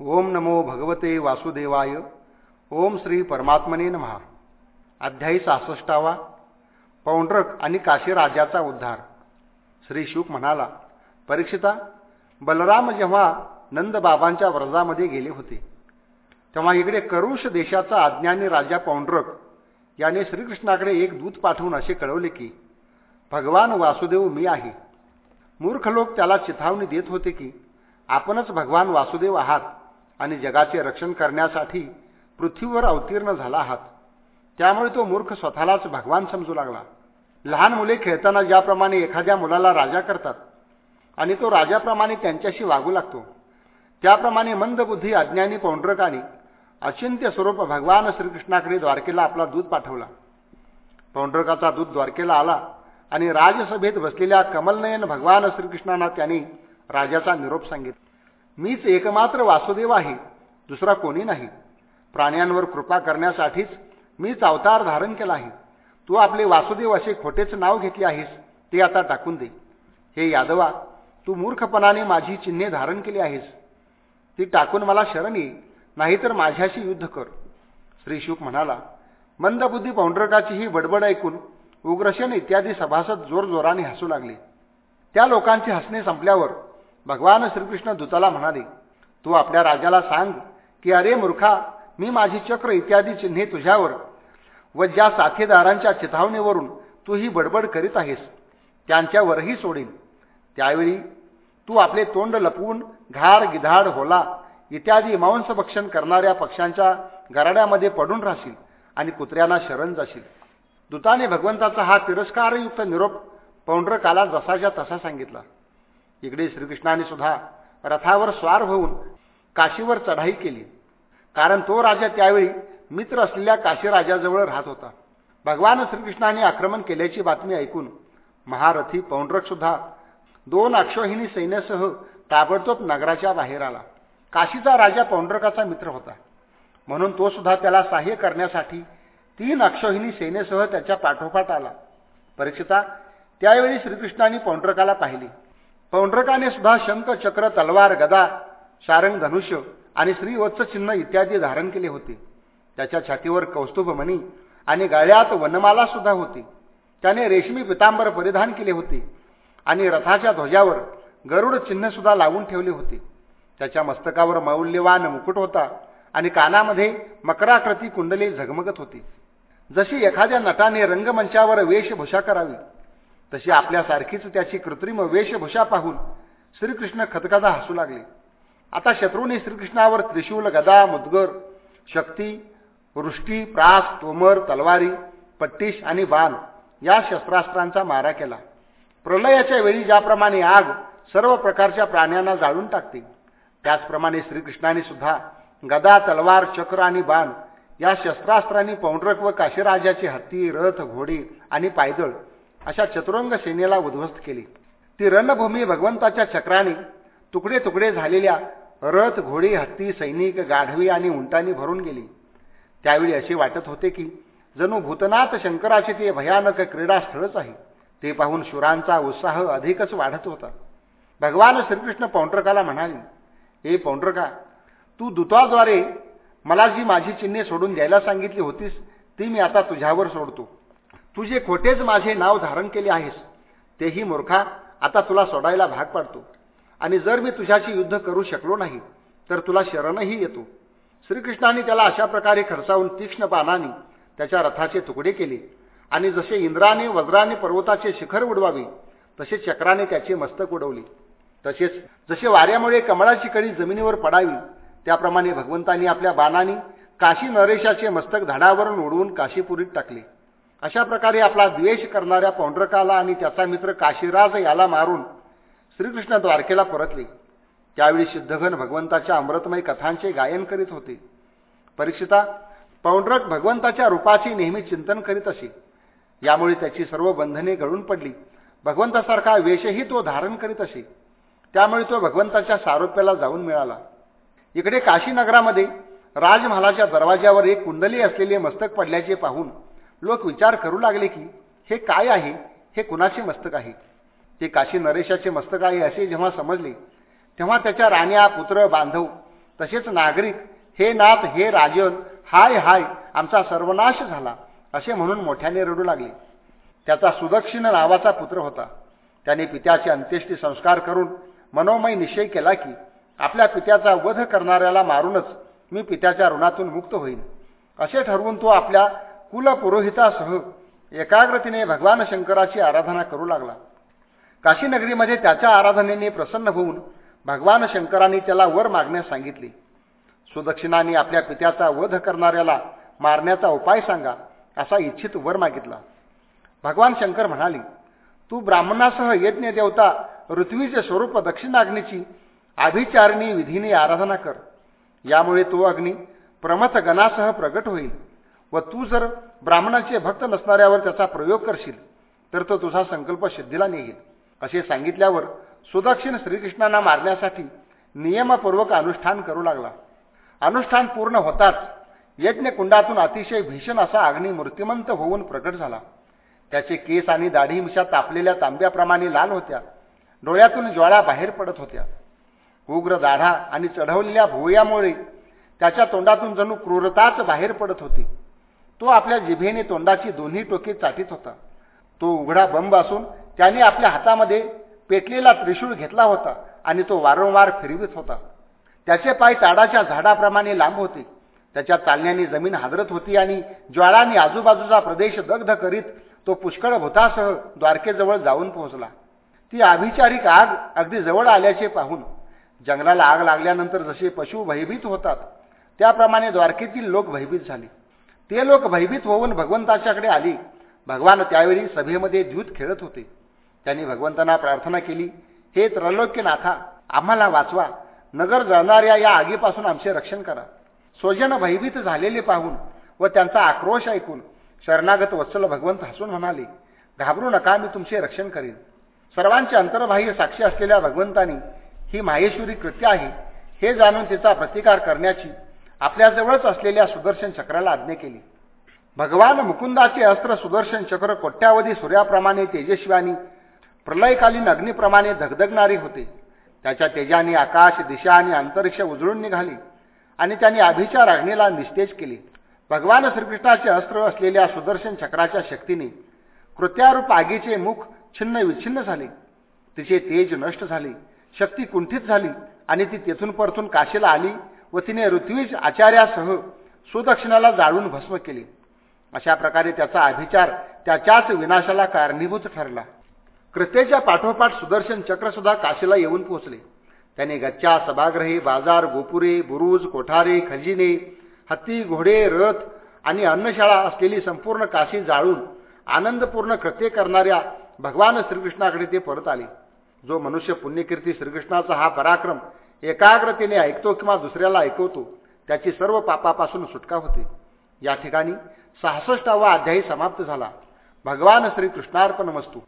ओम नमो भगवते वासुदेवाय ओम श्री परमात्मने नमहा अध्यायी सहासष्टावा पौंड्रक आणि काशीराजाचा उद्धार. श्री शुक म्हणाला परीक्षिता बलराम जेव्हा नंदबाबांच्या व्रजामध्ये गेले होते तेव्हा इकडे करुष देशाचा अज्ञानी राजा पौंड्रक याने श्रीकृष्णाकडे एक दूत पाठवून असे कळवले की भगवान वासुदेव मी आहे. मूर्ख लोक त्याला चिथावणी देत होते की आपणच भगवान वासुदेव आहात. आणि जगाचे रक्षण करण्यासाठी पृथ्वीवर अवतीर्ण झाला आहात. त्यामुळे तो मूर्ख स्वतःलाच भगवान समजू लागला. लहान मुले खेळताना ज्याप्रमाणे एखाद्या मुलाला राजा करतात आणि तो राजाप्रमाणे त्यांच्याशी वागू लागतो त्याप्रमाणे मंदबुद्धी अज्ञानी पौंड्रकाने अचिंत्य स्वरूप भगवान श्रीकृष्णाकडे द्वारकेला आपला दूध पाठवला. पौंड्रकाचा दूध द्वारकेला आला आणि राजसभेत बसलेल्या कमलनयन भगवान श्रीकृष्णांना त्यांनी राजाचा निरोप सांगितला. मीच एकमात्र वासुदेव आहे दुसरा कोणी नाही. प्राण्यांवर कृपा करण्यासाठीच मीच अवतार धारण केला आहे. तू आपले वासुदेव असे खोटेच नाव घेतले आहेस ते आता टाकून दे. हे यादवा तू मूर्खपणाने माझी चिन्हे धारण केली आहेस. ती टाकून मला शरण ये नाहीतर माझ्याशी युद्ध कर. श्री शुक म्हणाला मंदबुद्धी पौंडरकाची ही बडबड ऐकून उग्रसेन इत्यादी सभासद जोरजोराने हसू लागले. त्या लोकांचे हसणे संपल्यावर भगवान श्रीकृष्ण दूताला म्हणाले तू आपल्या राजाला सांग की अरे मूर्खा मी माझी चक्र इत्यादी चिन्हे तुझ्यावर व ज्या साथीदारांच्या चिथावणीवरून तू ही बडबड करीत आहेस त्यांच्यावरही सोडेन. त्यावेळी तू आपले तोंड लपवून घाड गिधाड होला इत्यादी मांसभक्षण करणाऱ्या पक्ष्यांच्या गराड्यामध्ये पडून राहशील आणि कुत्र्यांना शरण जाशील. दूताने भगवंताचा हा तिरस्कारयुक्त निरोप पौंड्रकाला जसाच्या तसा सांगितला. इकडे श्रीकृष्णाने सुद्धा रथावर स्वार होऊन काशीवर चढाई केली. कारण तो राजा त्यावेळी मित्र असलेल्या काशीराजाजवळ राहत होता. भगवान श्रीकृष्णाने आक्रमण केल्याची बातमी ऐकून महारथी पौंड्रक सुद्धा दोन अक्षोहिणी सैन्यासह ताबडतोब नगराच्या बाहेर आला. काशीचा राजा पौंड्रकाचा मित्र होता. म्हणून तो सुद्धा त्याला सहाय्य करण्यासाठी तीन अक्षोहिणी सैन्यासह त्याच्या पाठोपाठ आला. परीक्षिता त्यावेळी श्रीकृष्णाने पौंड्रकाला पाहिली. पौंड्रकाने सुद्धा शंख चक्र तलवार गदा शारंग धनुष्य आणि श्रीवत्स चिन्ह इत्यादी धारण केले होते. त्याच्या छातीवर कौस्तुभमणी आणि गळ्यात वनमाला सुद्धा होती. त्याने रेशमी पितांबर परिधान केले होते आणि रथाच्या ध्वजावर गरुड चिन्ह सुद्धा लावून ठेवले होते. त्याच्या मस्तकावर मौल्यवान मुकुट होता आणि कानामध्ये मकराकृती कुंडली झगमगत होती. जशी एखाद्या नटाने रंगमंचावर वेशभूषा करावी तशी आपल्यासारखीच त्याची कृत्रिम वेशभूषा पाहून श्रीकृष्ण खतखदा हसू लागले. आता शत्रूने श्रीकृष्णावर त्रिशूल गदा मुदगर शक्ती वृष्टी प्रास तोमर तलवारी पट्टीश आणि बाण या शस्त्रास्त्रांचा मारा केला. प्रलयाच्या वेळी ज्याप्रमाणे आग सर्व प्रकारच्या प्राण्यांना जाळून टाकते त्याचप्रमाणे श्रीकृष्णाने सुद्धा गदा तलवार चक्र आणि बाण या शस्त्रास्त्रांनी पौंड्रक व काशीराजाची हत्ती रथ घोडी आणि पायदळ अशा चतुरंग सेनेला उद्ध्वस्त केली. ती रणभूमी भगवंताच्या चक्राने तुकडे तुकडे झालेल्या रथ घोडी हत्ती सैनिक गाढवी आणि उंटांनी भरून गेली. त्यावेळी असे वाटत होते की जणू भूतनाथ शंकराचे ते भयानक क्रीडास्थळच आहे. ते पाहून शुरांचा उत्साह अधिकच वाढत होता. भगवान श्रीकृष्ण पौंड्रकाला म्हणाले हे पौंड्रका तू दूताद्वारे मला जी माझी चिन्हे सोडून द्यायला सांगितली होतीस ती मी आता तुझ्यावर सोडतो. तुझे खोटेच माझे नाव धारण केले आहेस. तेही मूर्खा आता तुला सोडायला भाग पाडतो. आणि जर मी तुझ्याशी युद्ध करू शकलो नाही तर तुला शरणही येतो. श्रीकृष्णाने त्याला अशा प्रकारे खर्चावून तीक्ष्ण पानाने त्याच्या रथाचे तुकडे केले. आणि जसे इंद्राने वज्राने पर्वताचे शिखर उडवावे तसे चक्राने त्याचे मस्तक उडवले. तसेच जसे वाऱ्यामुळे कमळाची कळी जमिनीवर पडावी त्याप्रमाणे भगवंतांनी आपल्या बाणाने काशी नरेशाचे मस्तक धडावरून उडवून काशीपुरीत टाकले. अशा प्रकारे आपला द्वेष करणाऱ्या पौंड्रकाला आणि त्याचा मित्र काशीराज याला मारून श्रीकृष्ण द्वारकेला परतले. त्यावेळी सिद्धघन भगवंताच्या अमृतमय कथांचे गायन करीत होते. परीक्षिता पौंड्रक भगवंताच्या रूपाचे नेहमी चिंतन करीत असे. यामुळे त्याची सर्व बंधने गळून पडली. भगवंतासारखा वेशही तो धारण करीत असे. त्यामुळे तो भगवंताच्या सारोप्याला जाऊन मिळाला. इकडे काशीनगरामध्ये राजमहालाच्या दरवाज्यावर एक कुंडली असलेले मस्तक पडल्याचे पाहून लोक विचार करू लागले की हे काय आहे? हे कुणाचे मस्तक आहे? ते काशी नरेशाचे मस्तक आहे असे जेव्हा समजले तेव्हा त्याच्या राण्या पुत्र बांधव तसेच नागरिक हे नाथ हे राजन हाय हाय आमचा सर्वनाश झाला असे म्हणून मोठ्याने रडू लागले. त्याचा सुदक्षिण नावाचा पुत्र होता. त्याने पित्याचे अंत्येष्टी संस्कार करून मनोमय निश्चय केला की आपल्या पित्याचा वध करणाऱ्याला मारूनच मी पित्याच्या ऋणातून मुक्त होईन. असे ठरवून तो आपल्या कुलपुरोहितासह एकाग्रतेने भगवान शंकराची आराधना करू लागला. काशीनगरीमध्ये त्याच्या आराधनेने प्रसन्न होऊन भगवान शंकरांनी त्याला वर मागण्यास सांगितले. सुदक्षिणाने आपल्या पित्याचा वध करणाऱ्याला मारण्याचा उपाय सांगा असा इच्छित वर मागितला. भगवान शंकर म्हणाले तू ब्राह्मणासह यज्ञ देवता ऋत्वीचे स्वरूप दक्षिणाग्नीची आभिचारणी विधीने आराधना कर. यामुळे तो अग्नी प्रमथगणासह प्रगट होईल. व तू जर ब्राह्मणाचे भक्त नसणाऱ्यावर त्याचा प्रयोग करशील तर तो तुझा संकल्प सिद्धीला नेईल असे सांगितल्यावर सुदक्षिण श्रीकृष्णांना मारण्यासाठी नियमपूर्वक अनुष्ठान करू लागला. अनुष्ठान पूर्ण होताच यज्ञकुंडातून अतिशय भीषण असा अग्नी मूर्तिमंत होऊन प्रकट झाला. त्याचे केस आणि दाढी मिशा तापलेल्या तांब्याप्रमाणे लाल होत्या. डोळ्यातून ज्वाळा बाहेर पडत होत्या. उग्र दाढा आणि चढवलेल्या भुवयामुळे त्याच्या तोंडातून जणू क्रूरताच बाहेर पडत होती. तो आपल्या जिभेने तोंडाची दोन्ही टोके चाटीत होता. तो उघडा बंब असून त्याने आपल्या हातामध्ये पेटलेला त्रिशूळ घेतला होता आणि तो वारंवार फिरवित होता. त्याचे पाय ताडाच्या झाडाप्रमाणे लांब होते. त्याच्या चालण्याने जमीन हादरत होती आणि ज्वाळाने आजूबाजूचा प्रदेश दग्ध करीत तो पुष्कळ भूतासह द्वारकेजवळ जाऊन पोहोचला. ती आभिचारिक आग अगदी जवळ आल्याचे पाहून जंगलाला आग लागल्यानंतर जसे पशु भयभीत होतात त्याप्रमाणे द्वारकेतील लोक भयभीत झाले. ते लोक भयभीत होऊन भगवंताच्याकडे आली. भगवान त्यावेळी सभेमध्ये द्यूत खेळत होते. त्यांनी भगवंतांना प्रार्थना केली हे त्रैलोक्यनाथा आम्हाला वाचवा. नगर जळणाऱ्या या आगीपासून आमचे रक्षण करा. स्वजन भयभीत झालेले पाहून व त्यांचा आक्रोश ऐकून शरणागत वत्सल भगवंत हसून म्हणाले घाबरू नका मी तुमचे रक्षण करीन. सर्वांचे अंतर्बाह्य साक्षी असलेल्या भगवंतानी ही माहेश्वरी कृत्य आहे. हे जाणून तिचा प्रतिकार करण्याची आपल्याजवळच असलेल्या सुदर्शन चक्राला आज्ञा केली. भगवान मुकुंदाचे अस्त्र सुदर्शन चक्र कोट्यावधी सूर्याप्रमाणे तेजस्वी आणि प्रलयकालीन अग्निप्रमाणे धगधगणारे होते. त्याच्या तेजाने आकाश दिशा आणि अंतरिक्ष उजळून निघाली आणि त्यांनी अभिचार अग्नीला निस्तेज केले. भगवान श्रीकृष्णाचे अस्त्र असलेल्या सुदर्शन चक्राच्या शक्तीने कृत्यारूप आगीचे मुख छिन्न विच्छिन्न झाले. तिचे तेज नष्ट झाले शक्ती कुंठित झाली आणि ती तेथून परतून काशीला आली व तिने ऋत्विज आचार्यासह सुदक्षिणाला जाळून भस्म केली. अशा प्रकारे त्याचा अभिचार त्याच्याच विनाशाला कारणीभूत ठरला. कृत्येच्या पाठोपाठ सुदर्शन चक्रसुद्धा काशीला येऊन पोहोचले. त्याने गच्च्या सभागृहे बाजार गोपुरे बुरुज कोठारे खजिने हत्ती घोडे रथ आणि अन्नशाळा असलेली संपूर्ण काशी जाळून आनंदपूर्ण कृत्य करणाऱ्या भगवान श्रीकृष्णाकडे ते परत आले. जो मनुष्य पुण्यकीर्ती श्रीकृष्णाचा हा पराक्रम एकाग्रतेने ऐकतो किंवा दुसऱ्याला ऐकवतो त्याची सर्व पापापासून सुटका होते. या ठिकाणी सहासष्टावा अध्यायी समाप्त झाला. भगवान श्रीकृष्णार्पण वस्तू